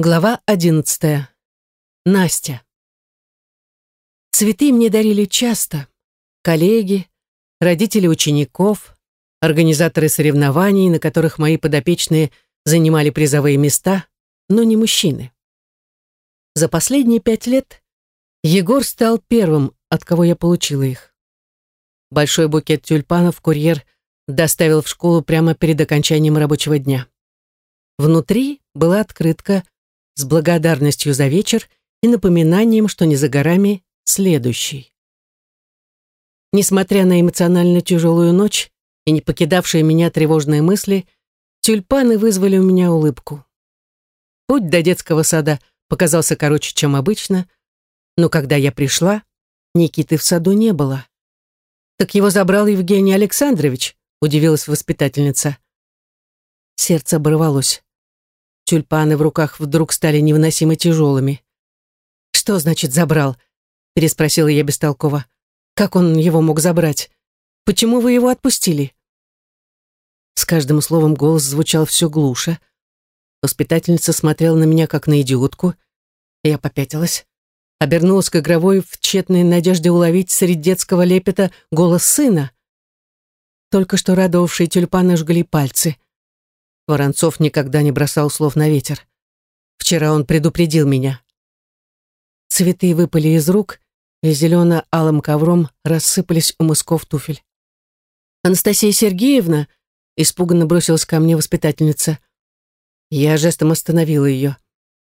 Глава одиннадцатая. Настя. Цветы мне дарили часто. Коллеги, родители учеников, организаторы соревнований, на которых мои подопечные занимали призовые места, но не мужчины. За последние пять лет Егор стал первым, от кого я получила их. Большой букет тюльпанов курьер доставил в школу прямо перед окончанием рабочего дня. Внутри была открытка с благодарностью за вечер и напоминанием, что не за горами следующий. Несмотря на эмоционально тяжелую ночь и не покидавшие меня тревожные мысли, тюльпаны вызвали у меня улыбку. Путь до детского сада показался короче, чем обычно, но когда я пришла, Никиты в саду не было. «Так его забрал Евгений Александрович», — удивилась воспитательница. Сердце оборвалось. Тюльпаны в руках вдруг стали невыносимо тяжелыми. «Что значит забрал?» — переспросила я бестолково. «Как он его мог забрать? Почему вы его отпустили?» С каждым словом голос звучал все глуше. Воспитательница смотрела на меня, как на идиотку. Я попятилась. Обернулась к игровой в тщетной надежде уловить среди детского лепета голос сына. Только что радовавшие тюльпаны жгли пальцы — Воронцов никогда не бросал слов на ветер. Вчера он предупредил меня. Цветы выпали из рук, и зелено-алым ковром рассыпались у мысков туфель. «Анастасия Сергеевна!» — испуганно бросилась ко мне воспитательница. Я жестом остановила ее.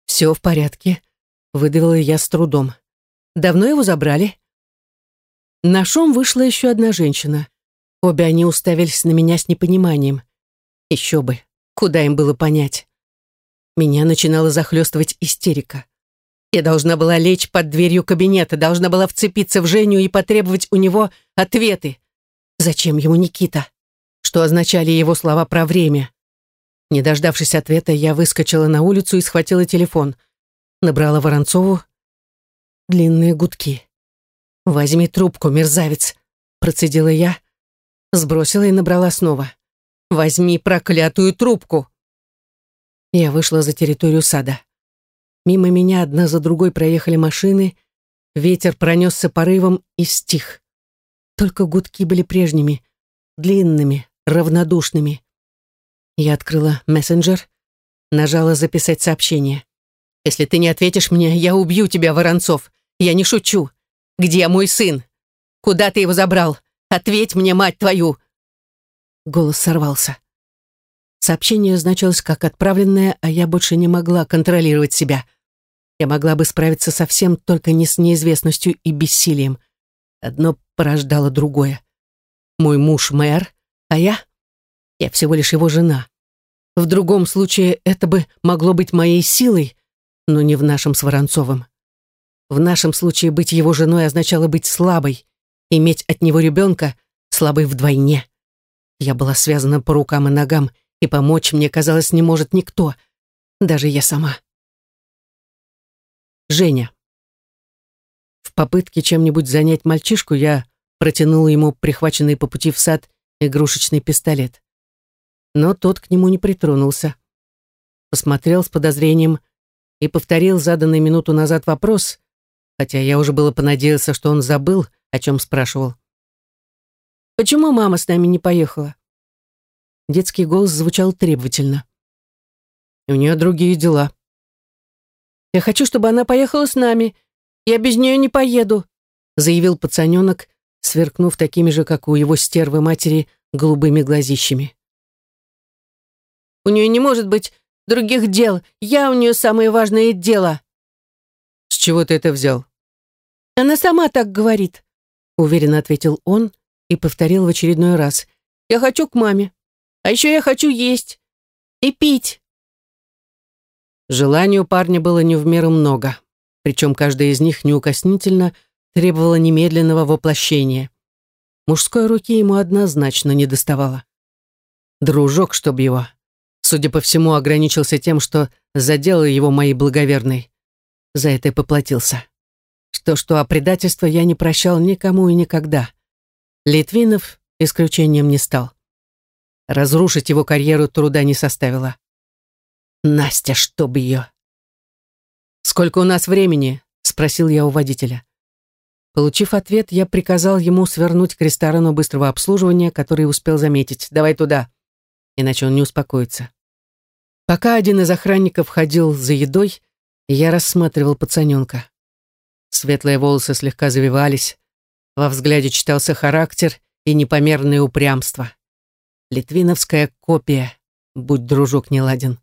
«Все в порядке», — выдавила я с трудом. «Давно его забрали?» На шум вышла еще одна женщина. Обе они уставились на меня с непониманием. Еще бы. Куда им было понять? Меня начинала захлестывать истерика. Я должна была лечь под дверью кабинета, должна была вцепиться в Женю и потребовать у него ответы. Зачем ему Никита? Что означали его слова про время? Не дождавшись ответа, я выскочила на улицу и схватила телефон. Набрала Воронцову. Длинные гудки. «Возьми трубку, мерзавец», — процедила я. Сбросила и набрала снова. Возьми проклятую трубку!» Я вышла за территорию сада. Мимо меня одна за другой проехали машины, ветер пронесся порывом и стих. Только гудки были прежними, длинными, равнодушными. Я открыла мессенджер, нажала «Записать сообщение». «Если ты не ответишь мне, я убью тебя, Воронцов. Я не шучу. Где мой сын? Куда ты его забрал? Ответь мне, мать твою!» Голос сорвался. Сообщение значилось как отправленное, а я больше не могла контролировать себя. Я могла бы справиться со всем, только не с неизвестностью и бессилием. Одно порождало другое. Мой муж мэр, а я? Я всего лишь его жена. В другом случае это бы могло быть моей силой, но не в нашем с Воронцовым. В нашем случае быть его женой означало быть слабой, иметь от него ребенка слабой вдвойне. Я была связана по рукам и ногам, и помочь мне, казалось, не может никто, даже я сама. Женя. В попытке чем-нибудь занять мальчишку я протянула ему прихваченный по пути в сад игрушечный пистолет. Но тот к нему не притронулся. Посмотрел с подозрением и повторил заданный минуту назад вопрос, хотя я уже было понадеялся, что он забыл, о чем спрашивал. Почему мама с нами не поехала?» Детский голос звучал требовательно. «У нее другие дела». «Я хочу, чтобы она поехала с нами. Я без нее не поеду», заявил пацаненок, сверкнув такими же, как у его стервы матери, голубыми глазищами. «У нее не может быть других дел. Я у нее самое важное дело». «С чего ты это взял?» «Она сама так говорит», — уверенно ответил он, и повторил в очередной раз. «Я хочу к маме. А еще я хочу есть. И пить». Желаний у парня было не в меру много, причем каждая из них неукоснительно требовала немедленного воплощения. Мужской руки ему однозначно не доставало. Дружок, чтоб его, судя по всему, ограничился тем, что заделал его моей благоверной. За это и поплатился. Что-что, а предательство я не прощал никому и никогда. Литвинов исключением не стал. Разрушить его карьеру труда не составило. Настя, чтоб ее. «Сколько у нас времени?» — спросил я у водителя. Получив ответ, я приказал ему свернуть к ресторану быстрого обслуживания, который успел заметить. «Давай туда!» Иначе он не успокоится. Пока один из охранников ходил за едой, я рассматривал пацаненка. Светлые волосы слегка завивались, во взгляде читался характер и непомерное упрямство. Литвиновская копия, будь дружок не ладен,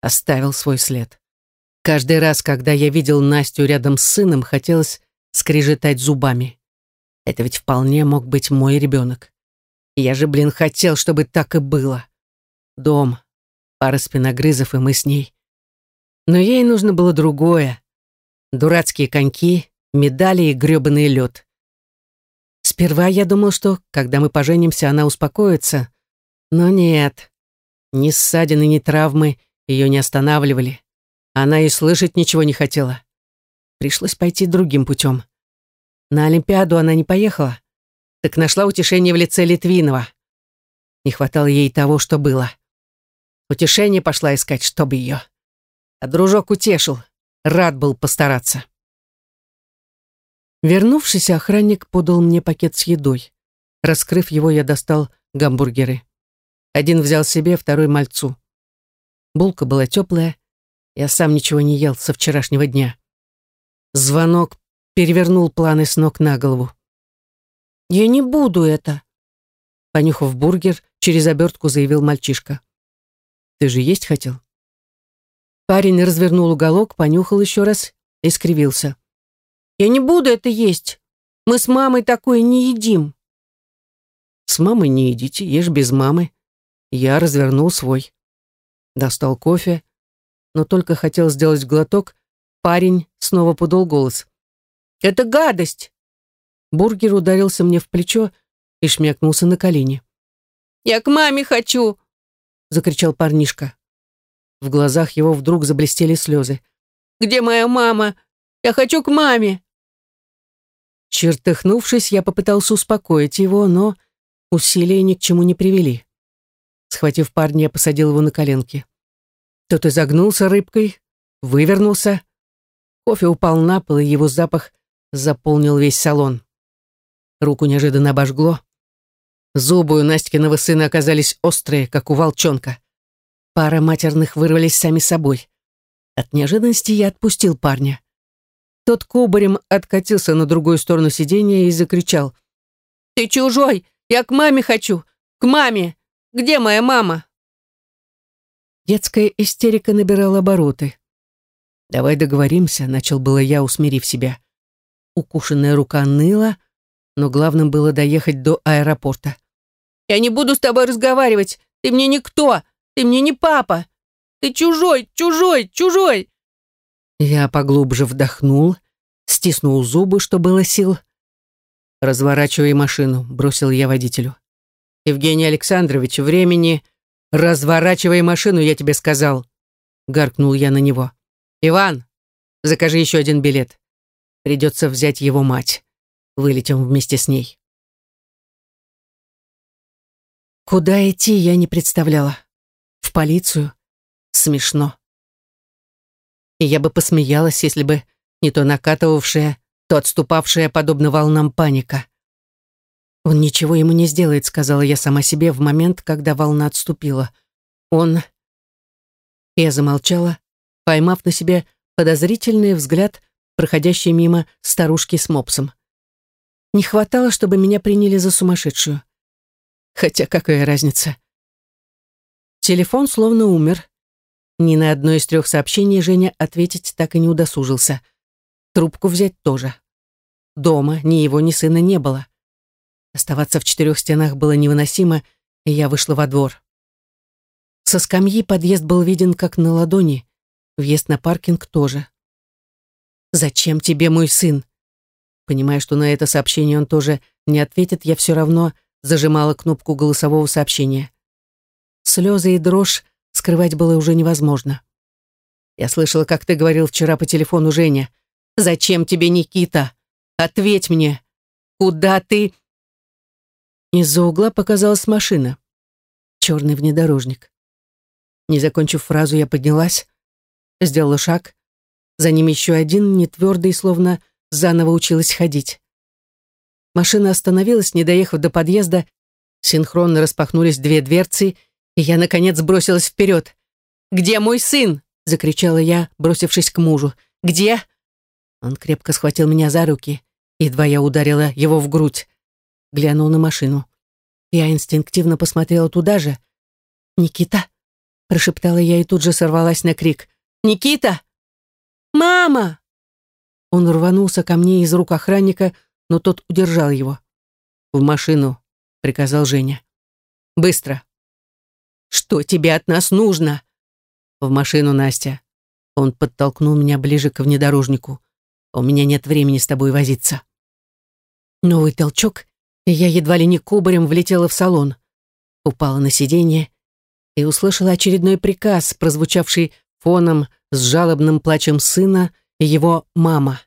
оставил свой след. Каждый раз, когда я видел Настю рядом с сыном, хотелось скрежетать зубами. Это ведь вполне мог быть мой ребенок. Я же, блин, хотел, чтобы так и было. Дом, пара спиногрызов, и мы с ней. Но ей нужно было другое. Дурацкие коньки, медали и грёбаный лед. Сперва я думал, что, когда мы поженимся, она успокоится. Но нет. Ни ссадины, ни травмы ее не останавливали. Она и слышать ничего не хотела. Пришлось пойти другим путем. На Олимпиаду она не поехала, так нашла утешение в лице Литвинова. Не хватало ей того, что было. Утешение пошла искать, чтобы ее. А дружок утешил, рад был постараться. Вернувшись, охранник подал мне пакет с едой. Раскрыв его, я достал гамбургеры. Один взял себе, второй мальцу. Булка была теплая, я сам ничего не ел со вчерашнего дня. Звонок перевернул планы с ног на голову. «Я не буду это», — понюхав бургер, через обертку заявил мальчишка. «Ты же есть хотел?» Парень развернул уголок, понюхал еще раз и скривился. «Я не буду это есть. Мы с мамой такое не едим». «С мамой не едите, ешь без мамы». Я развернул свой. Достал кофе, но только хотел сделать глоток, парень снова подал голос. «Это гадость!» Бургер ударился мне в плечо и шмякнулся на колени. «Я к маме хочу!» — закричал парнишка. В глазах его вдруг заблестели слезы. «Где моя мама? Я хочу к маме!» Чертыхнувшись, я попытался успокоить его, но усилия ни к чему не привели. Схватив парня, я посадил его на коленки. Тот изогнулся рыбкой, вывернулся. Кофе упал на пол, и его запах заполнил весь салон. Руку неожиданно обожгло. Зубы у Настькиного сына оказались острые, как у волчонка. Пара матерных вырвались сами собой. От неожиданности я отпустил парня. Тот кубарем откатился на другую сторону сиденья и закричал. «Ты чужой! Я к маме хочу! К маме! Где моя мама?» Детская истерика набирала обороты. «Давай договоримся», — начал было я, усмирив себя. Укушенная рука ныла, но главным было доехать до аэропорта. «Я не буду с тобой разговаривать! Ты мне никто! Ты мне не папа! Ты чужой, чужой, чужой!» Я поглубже вдохнул, стиснул зубы, что было сил. «Разворачивай машину», — бросил я водителю. «Евгений Александрович, времени «Разворачивай машину, я тебе сказал!» Гаркнул я на него. «Иван, закажи еще один билет. Придется взять его мать. Вылетим вместе с ней». Куда идти, я не представляла. В полицию? Смешно. И я бы посмеялась, если бы не то накатывавшая, то отступавшая, подобно волнам, паника. «Он ничего ему не сделает», — сказала я сама себе в момент, когда волна отступила. «Он...» Я замолчала, поймав на себе подозрительный взгляд, проходящий мимо старушки с мопсом. Не хватало, чтобы меня приняли за сумасшедшую. Хотя какая разница? Телефон словно умер. Ни на одно из трех сообщений Женя ответить так и не удосужился. Трубку взять тоже. Дома ни его, ни сына не было. Оставаться в четырех стенах было невыносимо, и я вышла во двор. Со скамьи подъезд был виден как на ладони, въезд на паркинг тоже. «Зачем тебе мой сын?» Понимая, что на это сообщение он тоже не ответит, я все равно зажимала кнопку голосового сообщения. Слезы и дрожь скрывать было уже невозможно. «Я слышала, как ты говорил вчера по телефону, Женя. Зачем тебе Никита? Ответь мне. Куда ты...» Из-за угла показалась машина. Черный внедорожник. Не закончив фразу, я поднялась, сделала шаг, За ним еще один, нетвердый, словно заново училась ходить. Машина остановилась, не доехав до подъезда. Синхронно распахнулись две дверцы, и я, наконец, бросилась вперед. «Где мой сын?» — закричала я, бросившись к мужу. «Где?» Он крепко схватил меня за руки. Едва я ударила его в грудь. Глянул на машину. Я инстинктивно посмотрела туда же. «Никита?» — прошептала я и тут же сорвалась на крик. «Никита! Мама!» Он рванулся ко мне из рук охранника, но тот удержал его. «В машину», — приказал Женя. «Быстро». «Что тебе от нас нужно?» «В машину, Настя». Он подтолкнул меня ближе к внедорожнику. «У меня нет времени с тобой возиться». Новый толчок, и я едва ли не кубарем влетела в салон. Упала на сиденье и услышала очередной приказ, прозвучавший фоном с жалобным плачем сына и его мама.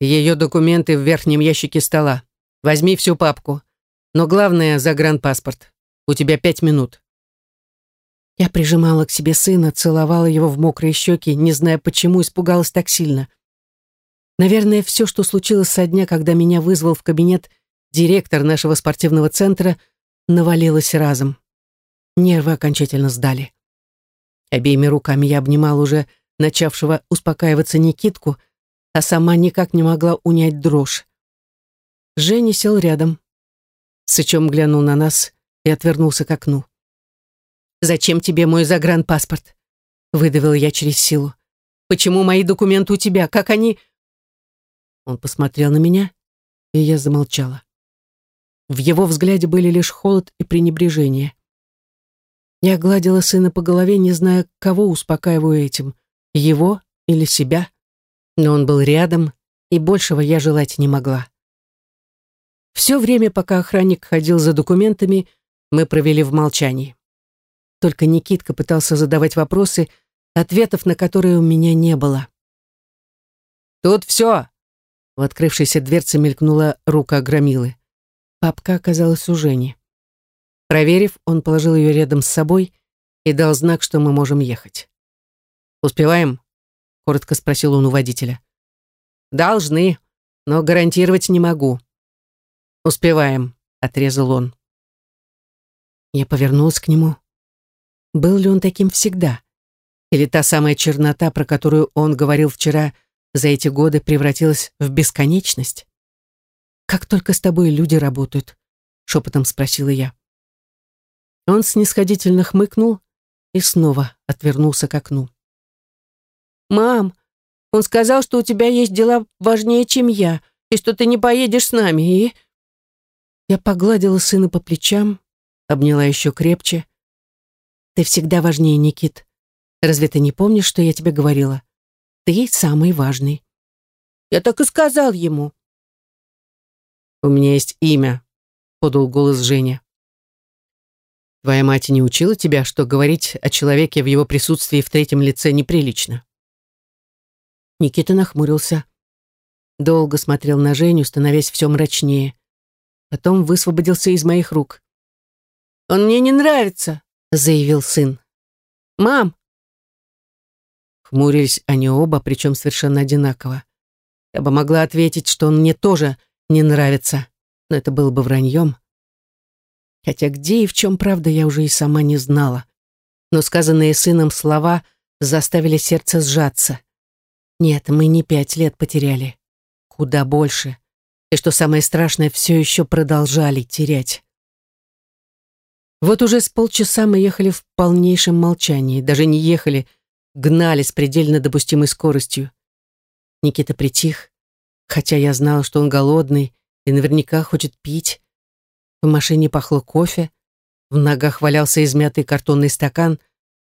Ее документы в верхнем ящике стола. Возьми всю папку. Но главное — загранпаспорт. У тебя пять минут. Я прижимала к себе сына, целовала его в мокрые щеки, не зная, почему испугалась так сильно. Наверное, все, что случилось со дня, когда меня вызвал в кабинет директор нашего спортивного центра, навалилось разом. Нервы окончательно сдали. Обеими руками я обнимал уже начавшего успокаиваться Никитку, а сама никак не могла унять дрожь. Женя сел рядом. Сычом глянул на нас и отвернулся к окну. «Зачем тебе мой загранпаспорт?» Выдавил я через силу. «Почему мои документы у тебя? Как они...» Он посмотрел на меня, и я замолчала. В его взгляде были лишь холод и пренебрежение. Я гладила сына по голове, не зная, кого успокаиваю этим, его или себя но он был рядом, и большего я желать не могла. Все время, пока охранник ходил за документами, мы провели в молчании. Только Никитка пытался задавать вопросы, ответов на которые у меня не было. «Тут все!» В открывшейся дверце мелькнула рука громилы. Папка оказалась у Жени. Проверив, он положил ее рядом с собой и дал знак, что мы можем ехать. «Успеваем?» коротко спросил он у водителя. «Должны, но гарантировать не могу». «Успеваем», — отрезал он. Я повернулась к нему. Был ли он таким всегда? Или та самая чернота, про которую он говорил вчера, за эти годы превратилась в бесконечность? «Как только с тобой люди работают?» — шепотом спросила я. Он снисходительно хмыкнул и снова отвернулся к окну. «Мам, он сказал, что у тебя есть дела важнее, чем я, и что ты не поедешь с нами, и...» Я погладила сына по плечам, обняла еще крепче. «Ты всегда важнее, Никит. Разве ты не помнишь, что я тебе говорила? Ты самый важный». «Я так и сказал ему». «У меня есть имя», — подал голос Женя. «Твоя мать не учила тебя, что говорить о человеке в его присутствии в третьем лице неприлично?» Никита нахмурился. Долго смотрел на Женю, становясь все мрачнее. Потом высвободился из моих рук. «Он мне не нравится», — заявил сын. «Мам!» Хмурились они оба, причем совершенно одинаково. Я бы могла ответить, что он мне тоже не нравится, но это было бы враньем. Хотя где и в чем правда я уже и сама не знала. Но сказанные сыном слова заставили сердце сжаться. Нет, мы не пять лет потеряли. Куда больше. И что самое страшное, все еще продолжали терять. Вот уже с полчаса мы ехали в полнейшем молчании. Даже не ехали, гнали с предельно допустимой скоростью. Никита притих, хотя я знала, что он голодный и наверняка хочет пить. В машине пахло кофе, в ногах валялся измятый картонный стакан,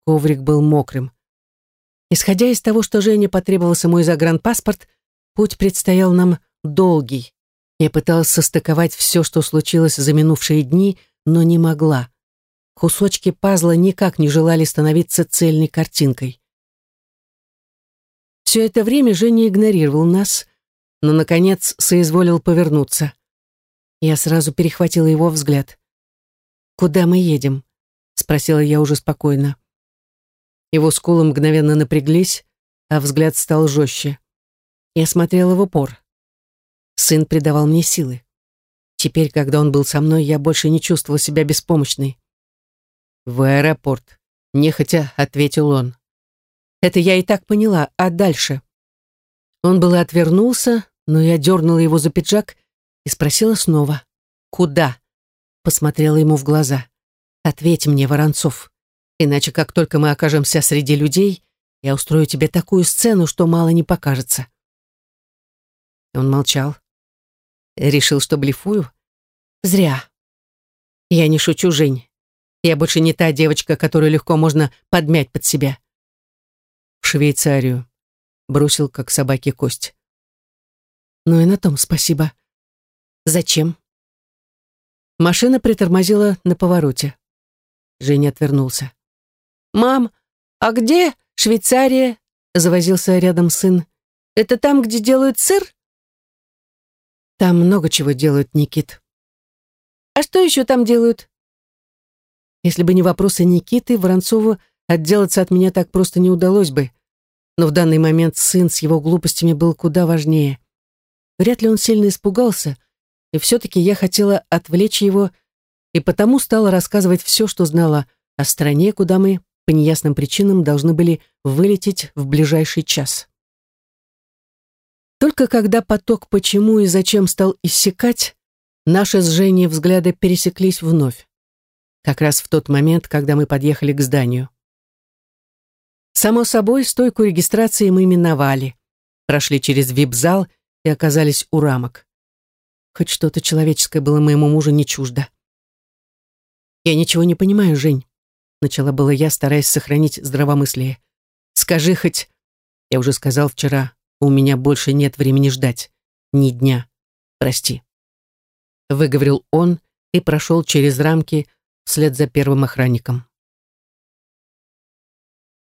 коврик был мокрым. Исходя из того, что Жене потребовался мой загранпаспорт, путь предстоял нам долгий. Я пыталась состыковать все, что случилось за минувшие дни, но не могла. Кусочки пазла никак не желали становиться цельной картинкой. Все это время Женя игнорировал нас, но, наконец, соизволил повернуться. Я сразу перехватила его взгляд. «Куда мы едем?» — спросила я уже спокойно. Его скулы мгновенно напряглись, а взгляд стал жестче. Я смотрела в упор. Сын придавал мне силы. Теперь, когда он был со мной, я больше не чувствовала себя беспомощной. «В аэропорт», — нехотя ответил он. Это я и так поняла, а дальше? Он было отвернулся, но я дернула его за пиджак и спросила снова. «Куда?» Посмотрела ему в глаза. «Ответь мне, Воронцов, иначе как только мы окажемся среди людей, я устрою тебе такую сцену, что мало не покажется». Он молчал. Решил, что блефую? Зря. Я не шучу, Жень. Я больше не та девочка, которую легко можно подмять под себя. В Швейцарию. Бросил, как собаке кость. Ну и на том спасибо. Зачем? Машина притормозила на повороте. Женя отвернулся. «Мам, а где Швейцария?» Завозился рядом сын. «Это там, где делают сыр?» Там много чего делают, Никит. А что еще там делают? Если бы не вопросы Никиты, Воронцову отделаться от меня так просто не удалось бы. Но в данный момент сын с его глупостями был куда важнее. Вряд ли он сильно испугался, и все-таки я хотела отвлечь его, и потому стала рассказывать все, что знала о стране, куда мы по неясным причинам должны были вылететь в ближайший час. Только когда поток почему и зачем стал иссякать, наши с Женей взгляды пересеклись вновь. Как раз в тот момент, когда мы подъехали к зданию. Само собой, стойку регистрации мы миновали, прошли через вип-зал и оказались у рамок. Хоть что-то человеческое было моему мужу не чуждо. «Я ничего не понимаю, Жень», — начала было я, стараясь сохранить здравомыслие. «Скажи хоть...» Я уже сказал вчера, у меня больше нет времени ждать. Ни дня. Прости. Выговорил он и прошел через рамки вслед за первым охранником.